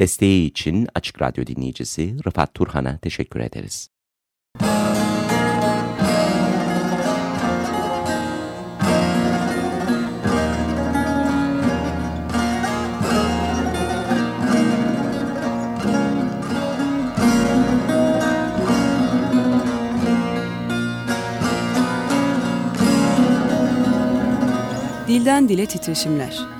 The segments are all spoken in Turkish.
Desteği için Açık Radyo dinleyicisi Rıfat Turhan'a teşekkür ederiz. Dilden Dile Titreşimler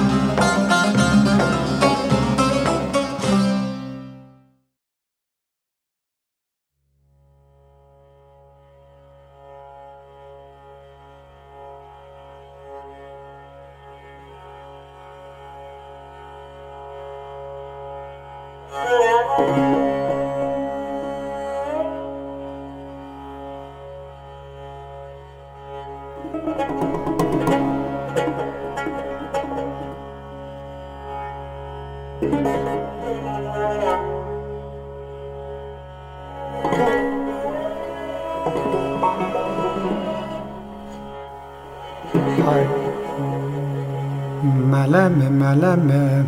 عالمه.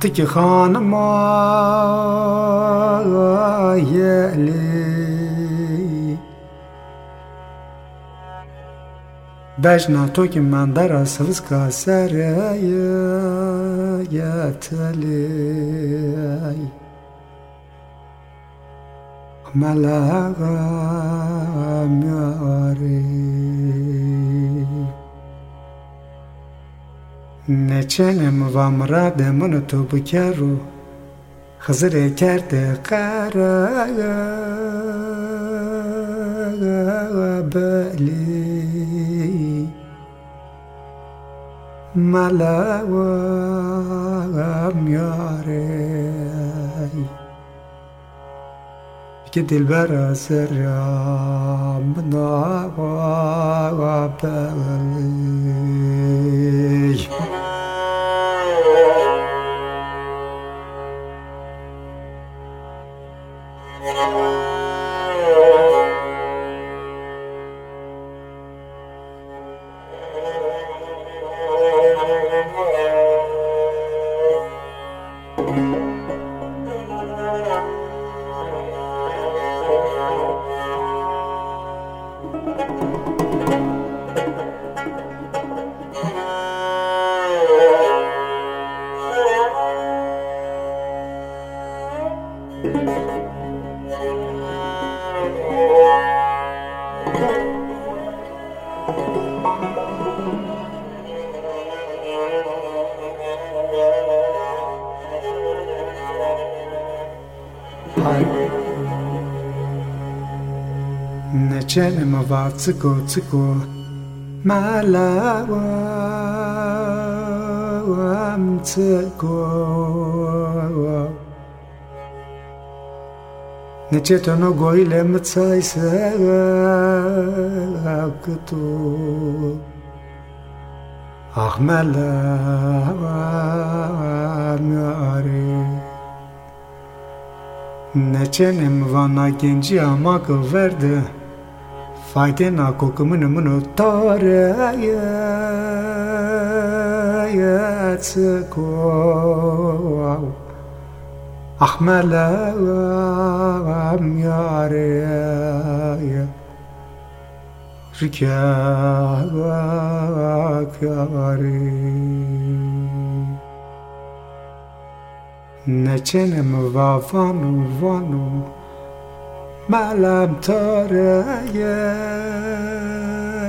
تک خانم آیلی بجنا تو که من در اصفز کاسر یتلی ملغم میاری نچنم و مراد من تو بکارو خزر کرد قرار بلی ملا و میاره كد البرا سرع من عبد ne chenema va tsuko tsuko ma la wa wa tsuko ne chetono goile mtsai se akuto ahmala wa ah, mare Ne çenem vana genci amak verdi Fayte na kokumun munu tare ya tsuko Ahmala am yare ya Rikya Neçenem vafanu vanu, vanu. ملم تاره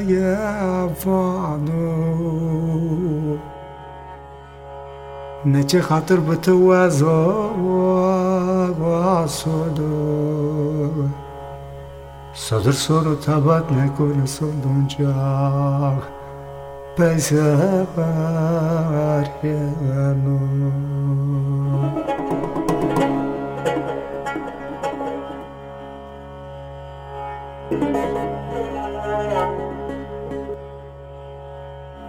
یه وانو نچه خاطر به تو وزا و صدو صدر سرو تبت نکنه سندونجا پیسه برگنو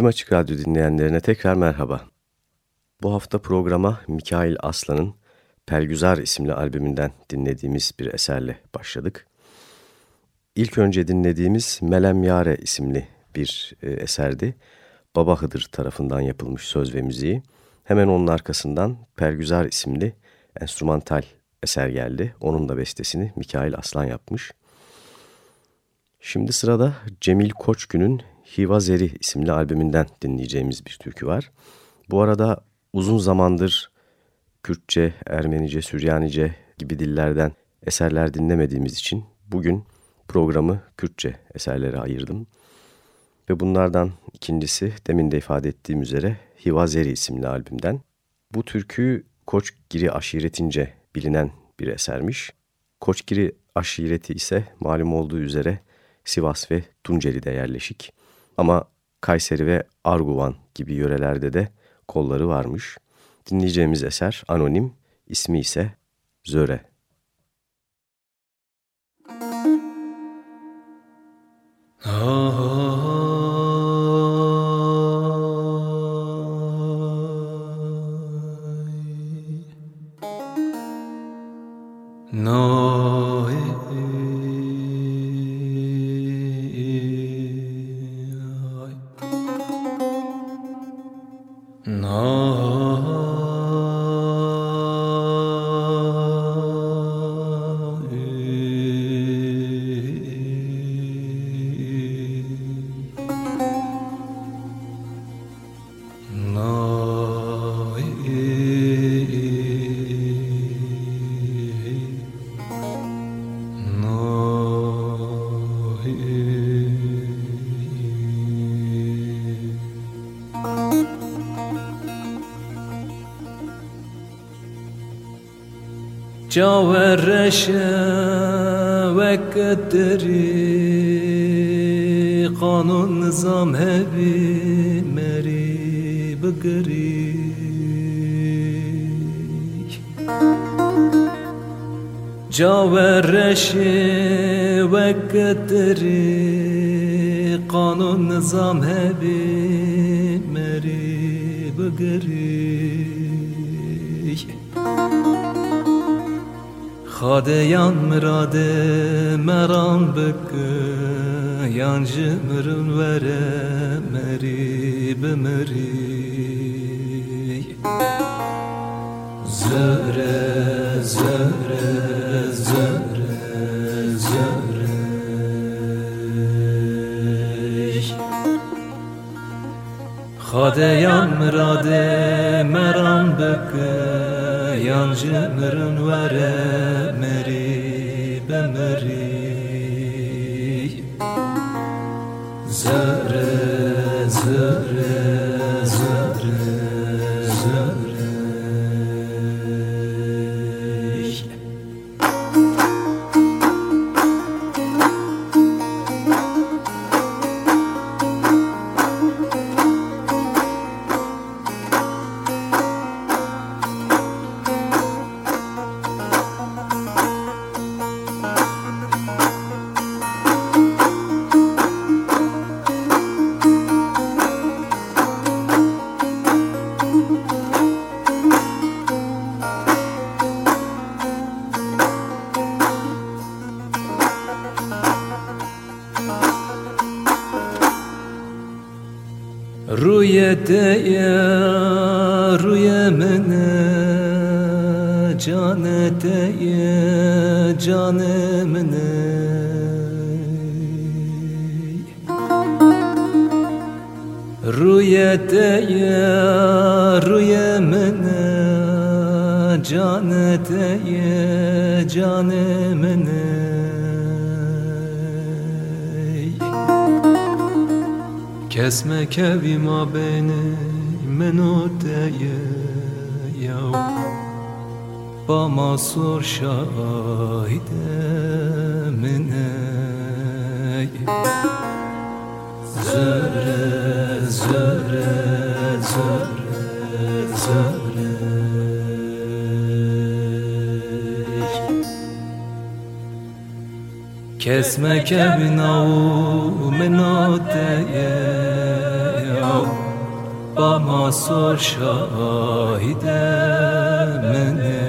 Tüm Açık Radyo dinleyenlerine tekrar merhaba. Bu hafta programa Mikail Aslan'ın Pelgüzar isimli albümünden dinlediğimiz bir eserle başladık. İlk önce dinlediğimiz Melem Yare isimli bir e, eserdi. Baba Hıdır tarafından yapılmış söz ve müziği. Hemen onun arkasından Pelgüzar isimli enstrümantal eser geldi. Onun da bestesini Mikail Aslan yapmış. Şimdi sırada Cemil Koçgün'ün Hivazeri isimli albümünden dinleyeceğimiz bir türkü var. Bu arada uzun zamandır Kürtçe, Ermenice, Süryanice gibi dillerden eserler dinlemediğimiz için bugün programı Kürtçe eserlere ayırdım. Ve bunlardan ikincisi demin de ifade ettiğim üzere Hivazeri isimli albümden. Bu türküyü Koçgiri aşiretince bilinen bir esermiş. Koçgiri aşireti ise malum olduğu üzere Sivas ve Tunceli'de yerleşik. Ama Kayseri ve Arguvan gibi yörelerde de kolları varmış. Dinleyeceğimiz eser anonim, ismi ise Zöre. Caverreşe ve kederi Kanun nizam hebi meri bıgri Caverreşe ve kederi Kanun nizam hebi meri bıgri Xadeyan mirade meran bıkkı Yancı mırın vere meri bimeri Zöre, zöre, zöre, zöre Xadeyan mirade meran bıkkı Yancı mırın vere meri bemeri Zöre, Rüyete ya rüyemine Canete ya canemine Kesme kevima beni menoteye yav. Bama sor şahide mine Zöre, zöre, zöre, zöre Kesme kevinavu menoteye Bama sor şahide mene.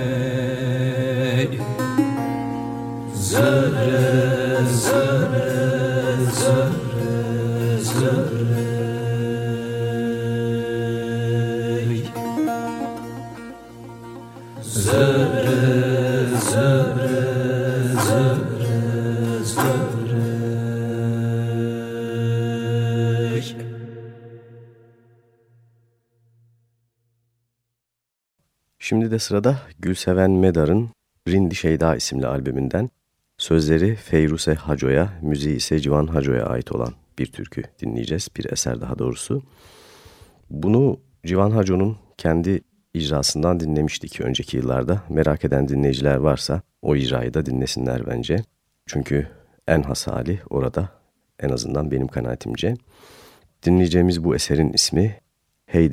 Zöre, sırada Gülseven Medar'ın Rindi Şeyda isimli albümünden sözleri Feyruse Haco'ya, müziği ise Civan Haco'ya ait olan bir türkü dinleyeceğiz. Bir eser daha doğrusu. Bunu Civan Haco'nun kendi icrasından dinlemiştik önceki yıllarda. Merak eden dinleyiciler varsa o icrayı da dinlesinler bence. Çünkü en has hali orada en azından benim kanaatimce. Dinleyeceğimiz bu eserin ismi Hey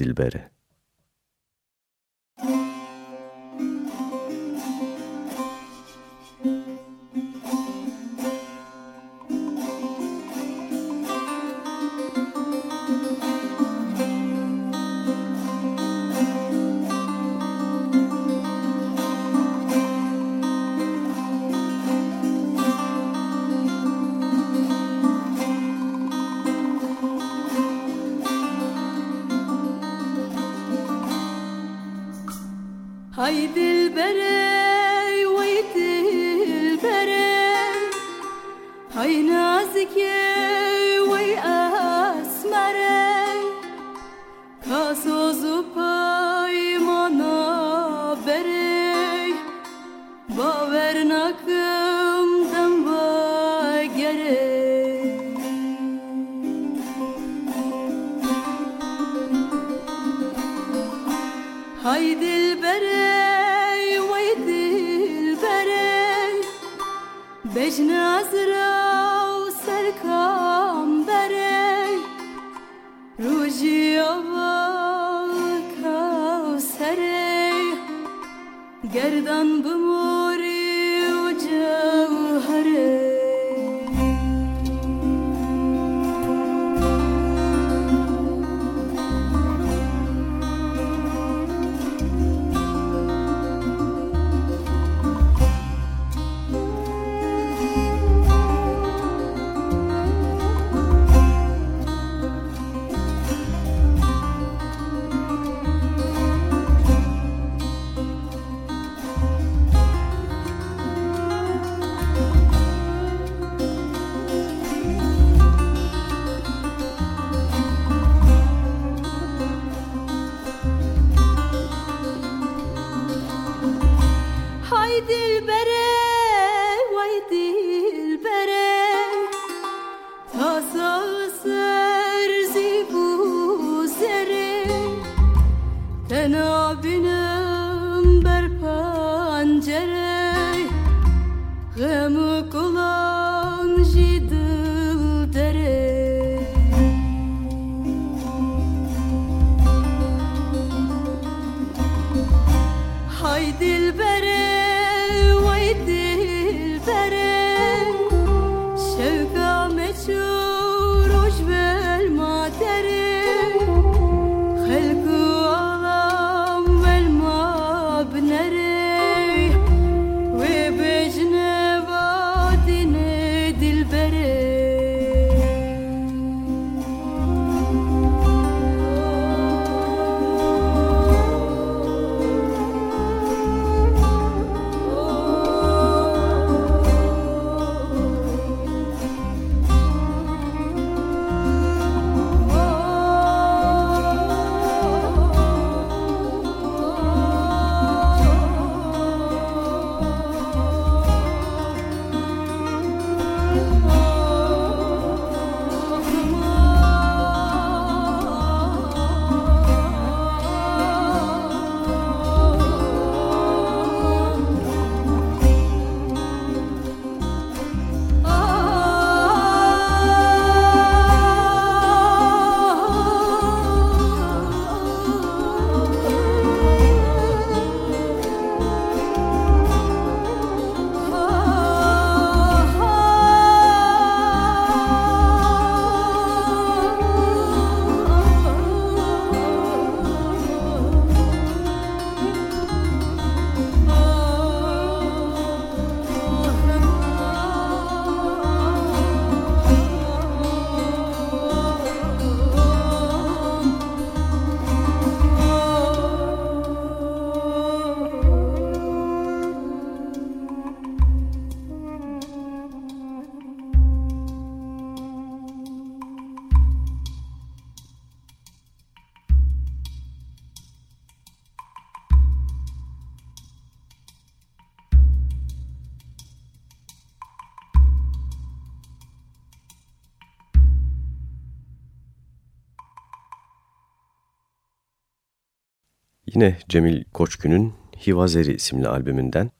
Yine Cemil Koçgün'ün Hivazeri isimli albümünden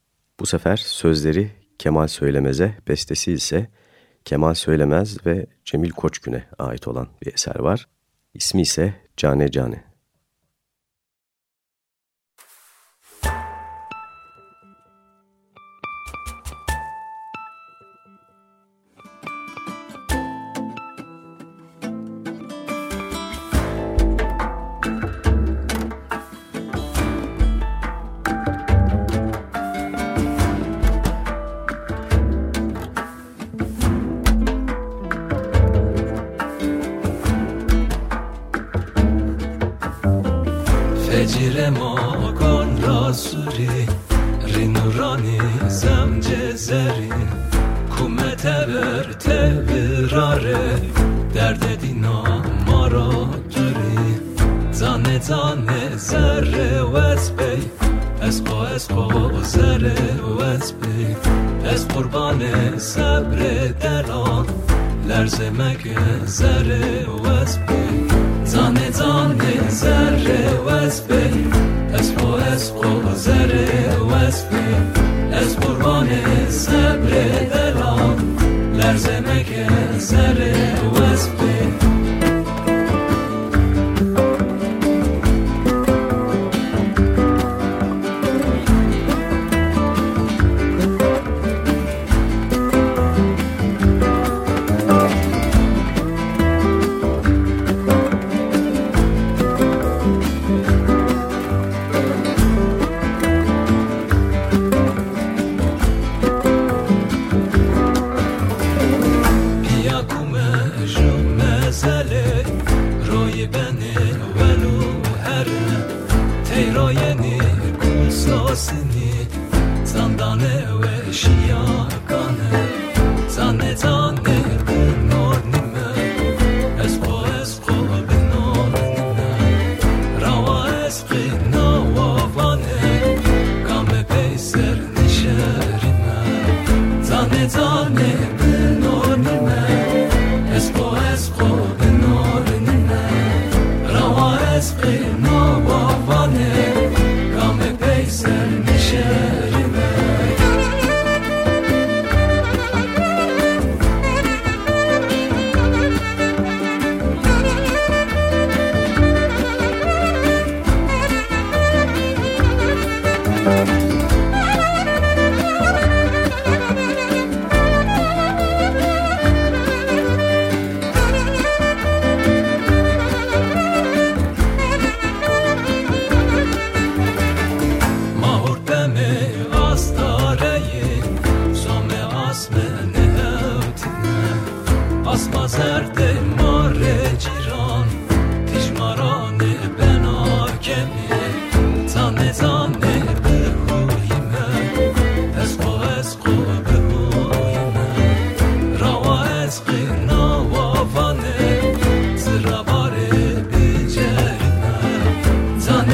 bu sefer sözleri Kemal Söylemez'e, bestesi ise Kemal Söylemez ve Cemil Koçgün'e ait olan bir eser var. İsmi ise Cane Cane.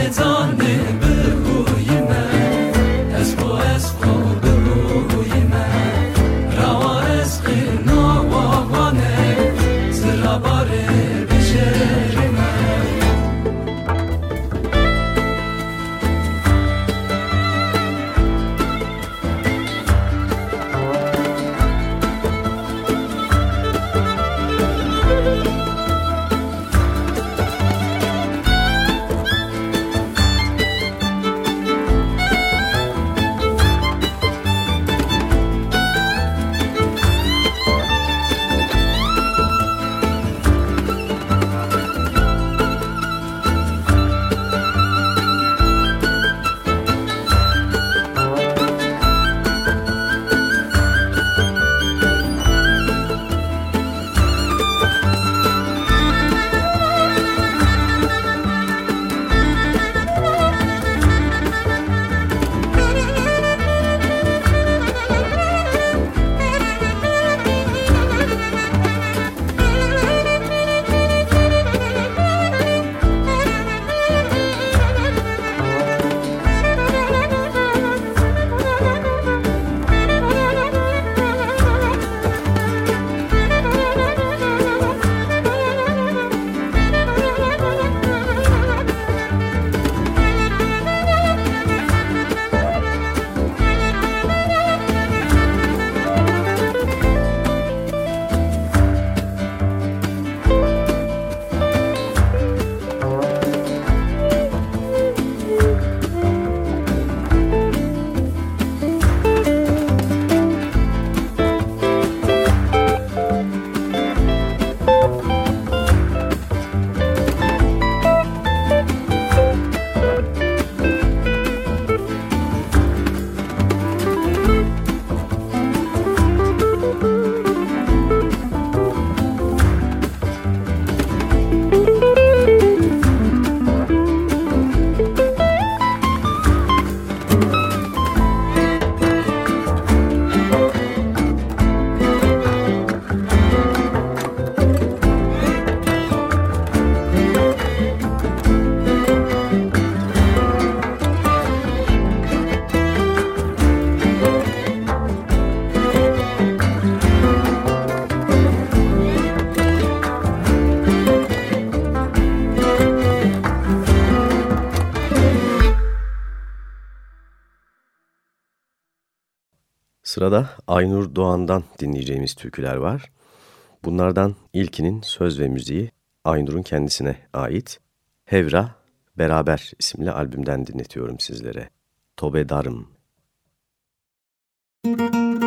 its on the Sırada Aynur Doğan'dan dinleyeceğimiz türküler var. Bunlardan ilkinin söz ve müziği Aynur'un kendisine ait. Hevra Beraber isimli albümden dinletiyorum sizlere. Tobe Darım. Müzik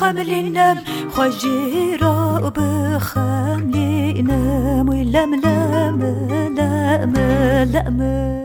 خملنم خجي راب خملنم ولم لم لم لم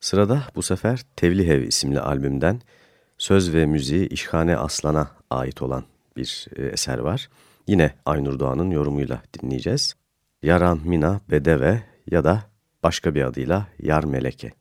Sırada bu sefer Tevlihev isimli albümden söz ve müziği İşhane Aslan'a ait olan bir e, eser var. Yine Aynur Doğan'ın yorumuyla dinleyeceğiz. Yaran Mina Bedeve ya da başka bir adıyla Yar Meleke.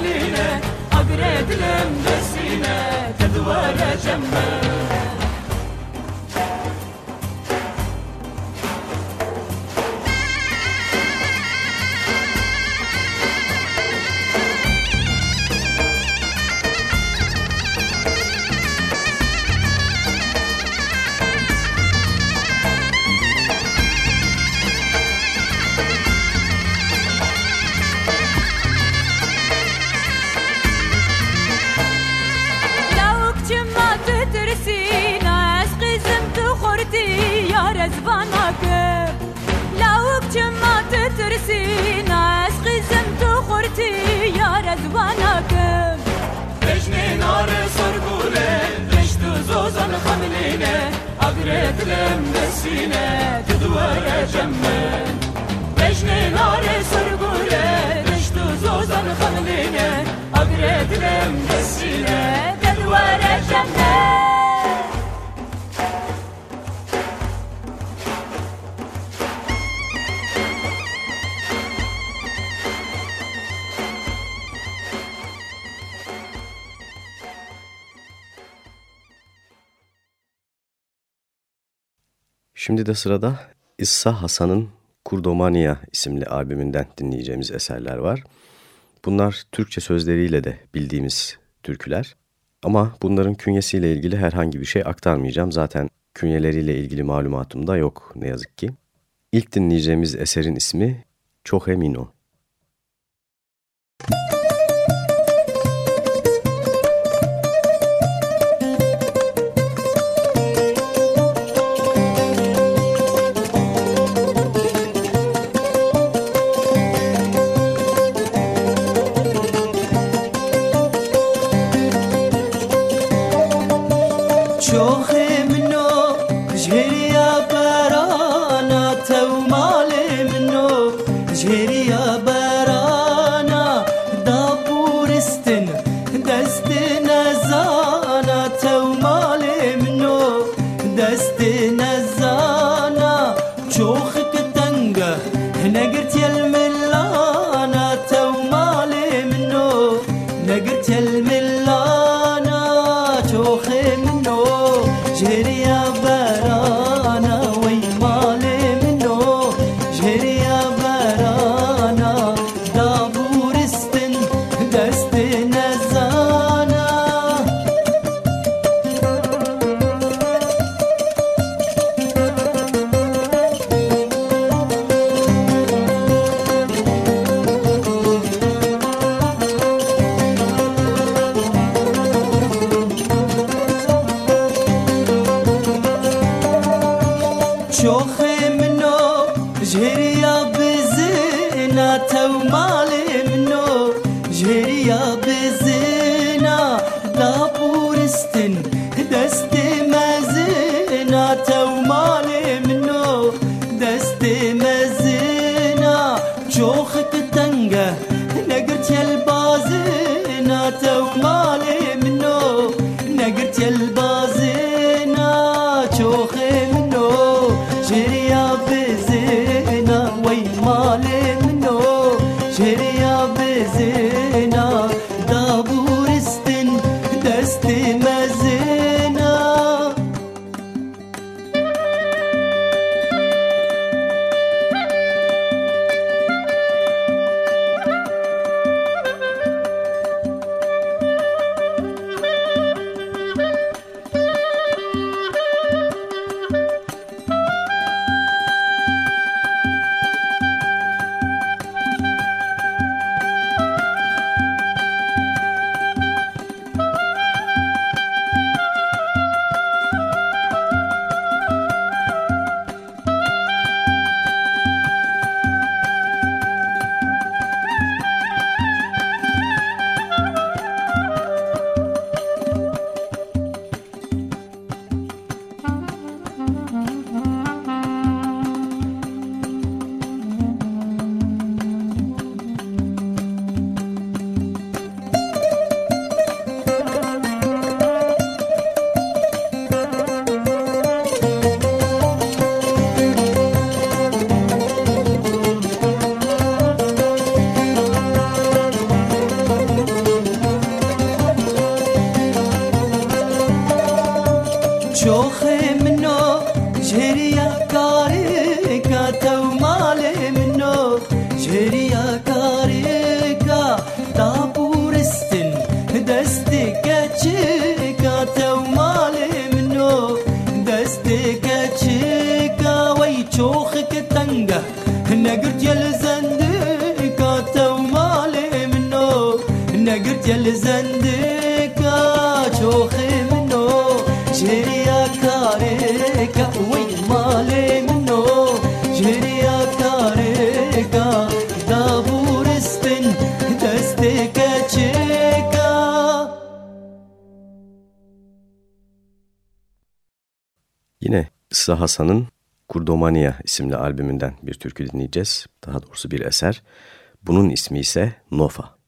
eline Agredilem desine Tedvare cemme لمسينة تدور جمن بجني نار سرقولة Şimdi de sırada İssa Hasan'ın Kurdomania isimli albümünden dinleyeceğimiz eserler var. Bunlar Türkçe sözleriyle de bildiğimiz türküler. Ama bunların künyesiyle ilgili herhangi bir şey aktarmayacağım. Zaten künyeleriyle ilgili malumatım da yok ne yazık ki. İlk dinleyeceğimiz eserin ismi Çohemino. Müzik Sıla Hasan'ın Kurdomania isimli albümünden bir türkü dinleyeceğiz. Daha doğrusu bir eser. Bunun ismi ise Nofa.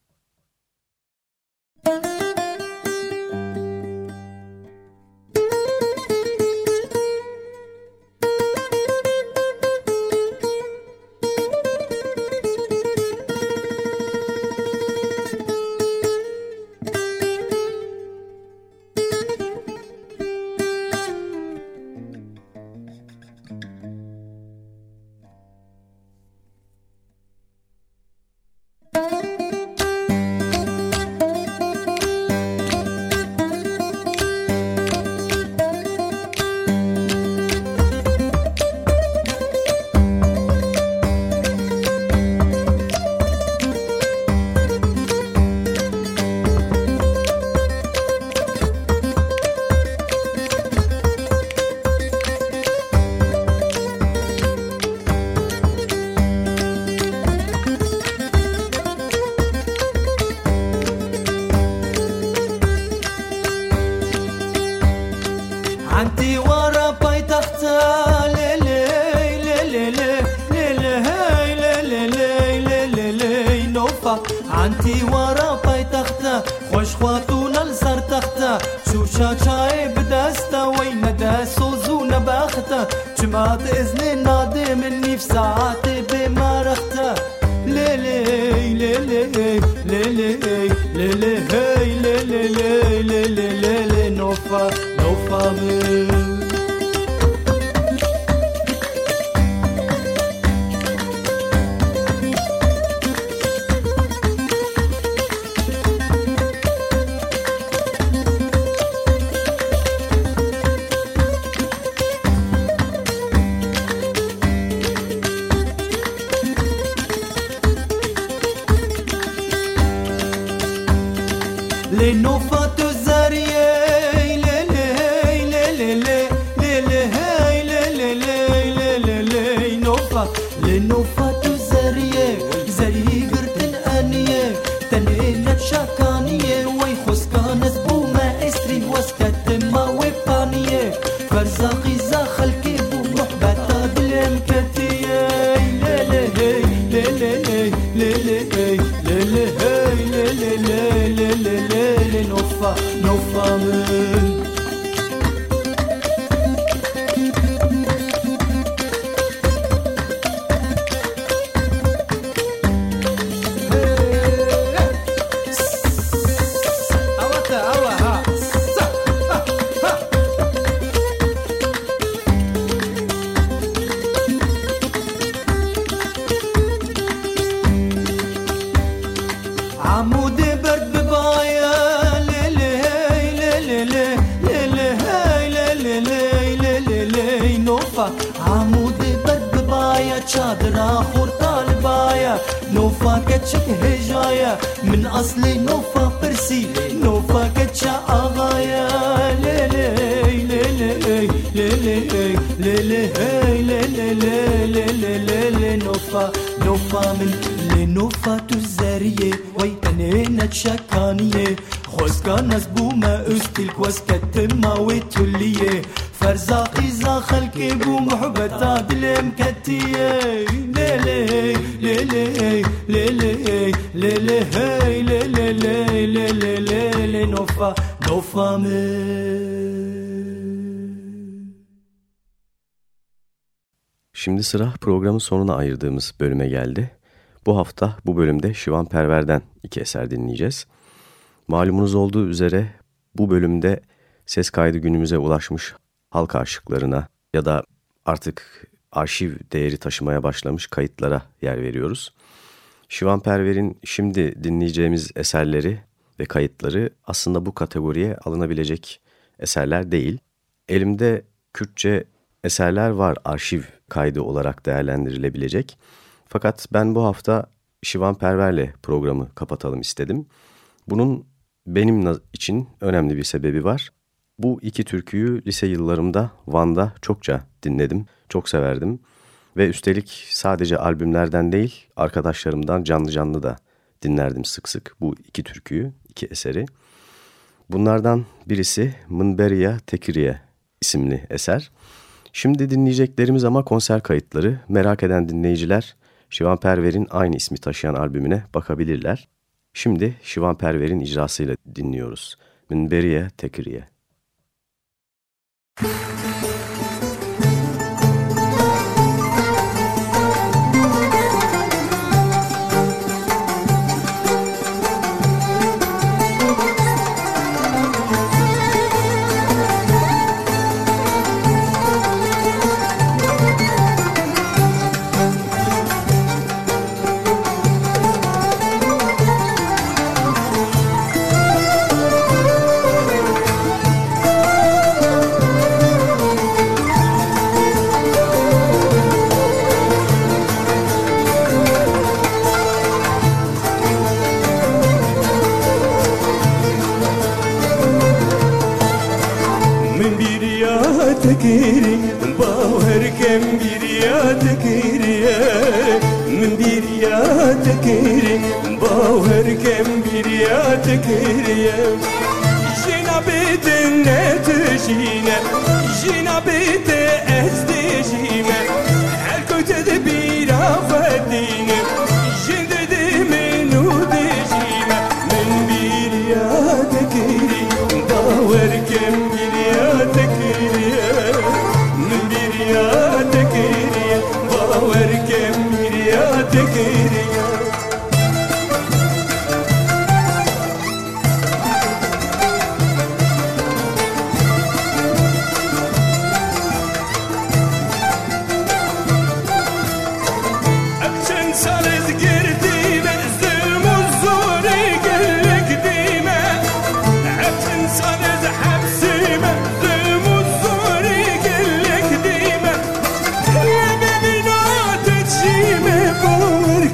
no استلك وسكت ما ويتولية فرزاقي زاخل كيبو محبتا دل مكتية ليلي ليلي ليلي ليلي هاي ليلي ليلي ليلي نوفا نوفا من Şimdi sıra programın sonuna ayırdığımız bölüme geldi. Bu hafta bu bölümde Şivan Perver'den iki eser dinleyeceğiz. Malumunuz olduğu üzere bu bölümde ses kaydı günümüze ulaşmış halk aşıklarına ya da artık arşiv değeri taşımaya başlamış kayıtlara yer veriyoruz. Şivan Perver'in şimdi dinleyeceğimiz eserleri ve kayıtları aslında bu kategoriye alınabilecek eserler değil. Elimde Kürtçe eserler var arşiv kaydı olarak değerlendirilebilecek. Fakat ben bu hafta Şivan Perver'le programı kapatalım istedim. Bunun benim için önemli bir sebebi var. Bu iki türküyü lise yıllarımda Van'da çokça dinledim, çok severdim. Ve üstelik sadece albümlerden değil, arkadaşlarımdan canlı canlı da dinlerdim sık sık bu iki türküyü, iki eseri. Bunlardan birisi Mınberiya Tekiriye isimli eser. Şimdi dinleyeceklerimiz ama konser kayıtları. Merak eden dinleyiciler Şivan Perver'in aynı ismi taşıyan albümüne bakabilirler. Şimdi Şivan Perver'in icrasıyla dinliyoruz. Münberiye Tekiriye. Müzik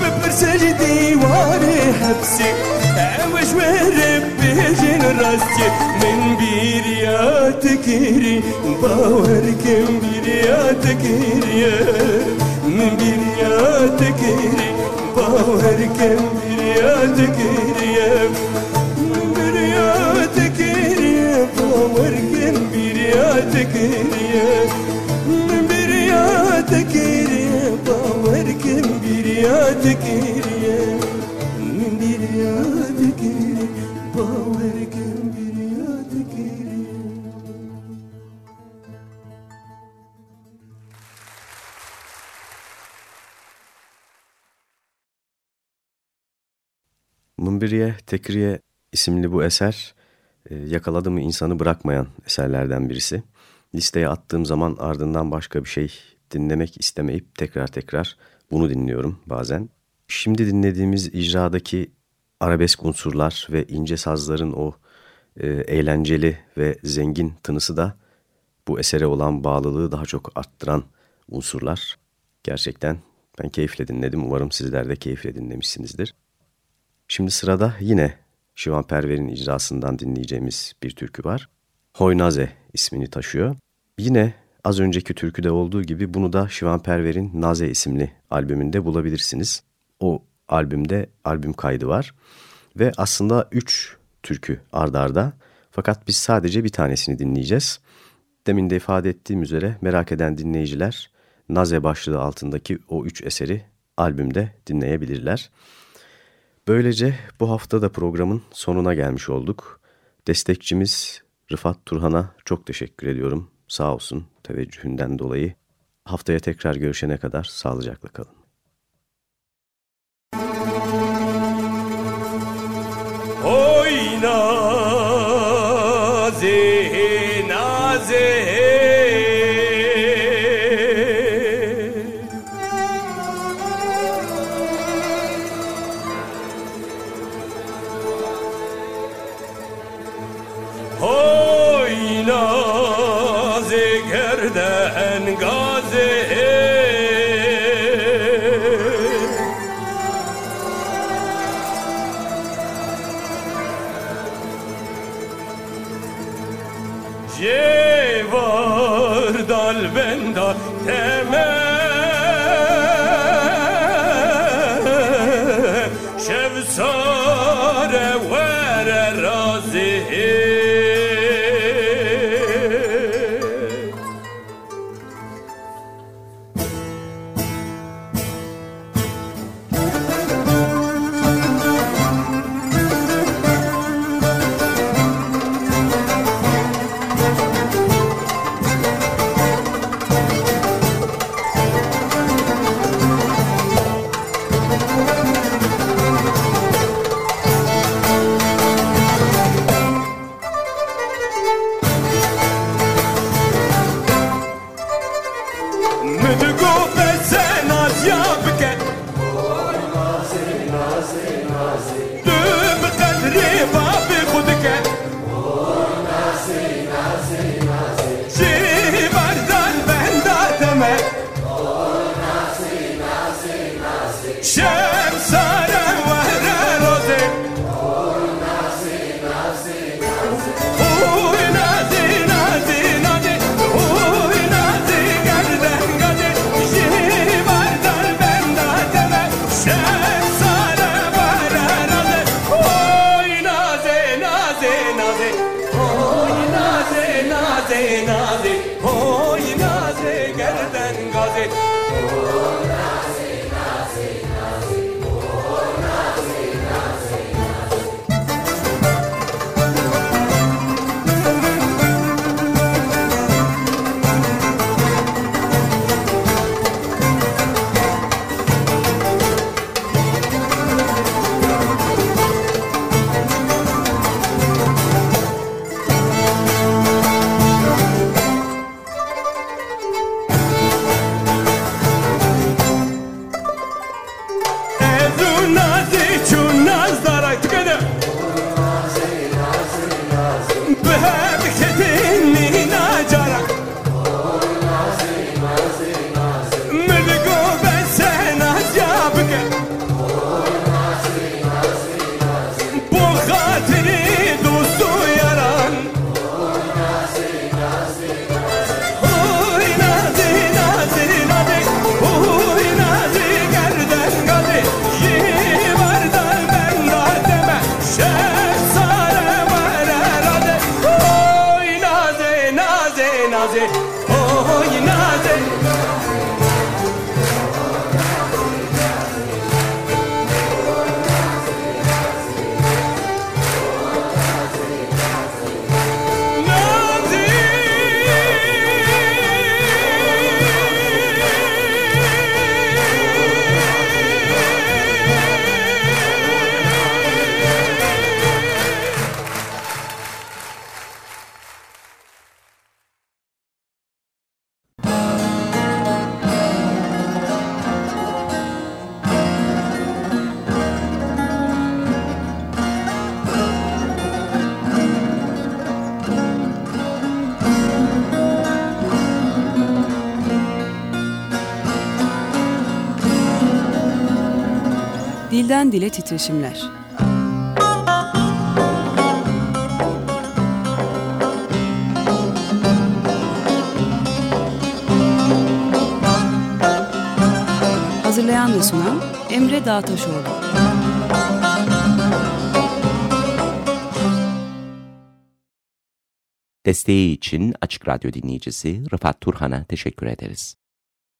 ببرشل ديواري حبسي. عوج وربي جن راسي. من بيريا تكيري باور كم بيريا تكيري من بيريا تكيري باور كم بيريا تكيري من بيريا تكيري باور كم بيريا تكيري من بيريا تكيري Mumbiriye Tekriye isimli bu eser e, yakaladı insanı bırakmayan eserlerden birisi. Listeye attığım zaman ardından başka bir şey dinlemek istemeyip tekrar tekrar bunu dinliyorum bazen. Şimdi dinlediğimiz icradaki arabesk unsurlar ve ince sazların o e, eğlenceli ve zengin tınısı da bu esere olan bağlılığı daha çok arttıran unsurlar. Gerçekten ben keyifle dinledim. Umarım sizler de keyifle dinlemişsinizdir. Şimdi sırada yine Şivan Perver'in icrasından dinleyeceğimiz bir türkü var. Hoynaze ismini taşıyor. Yine az önceki türküde olduğu gibi bunu da Şivan Perver'in Naze isimli albümünde bulabilirsiniz. O albümde albüm kaydı var. Ve aslında üç türkü ardarda. Fakat biz sadece bir tanesini dinleyeceğiz. Demin de ifade ettiğim üzere merak eden dinleyiciler Naze başlığı altındaki o üç eseri albümde dinleyebilirler. Böylece bu hafta da programın sonuna gelmiş olduk. Destekçimiz Rıfat Turhan'a çok teşekkür ediyorum. Sağ olsun teveccühünden dolayı. Haftaya tekrar görüşene kadar sağlıcakla kalın. Oy naze Yeah. Dilden Dile Titreşimler Hazırlayan ve sunan Emre Dağtaşoğlu Desteği için Açık Radyo dinleyicisi Rıfat Turhan'a teşekkür ederiz.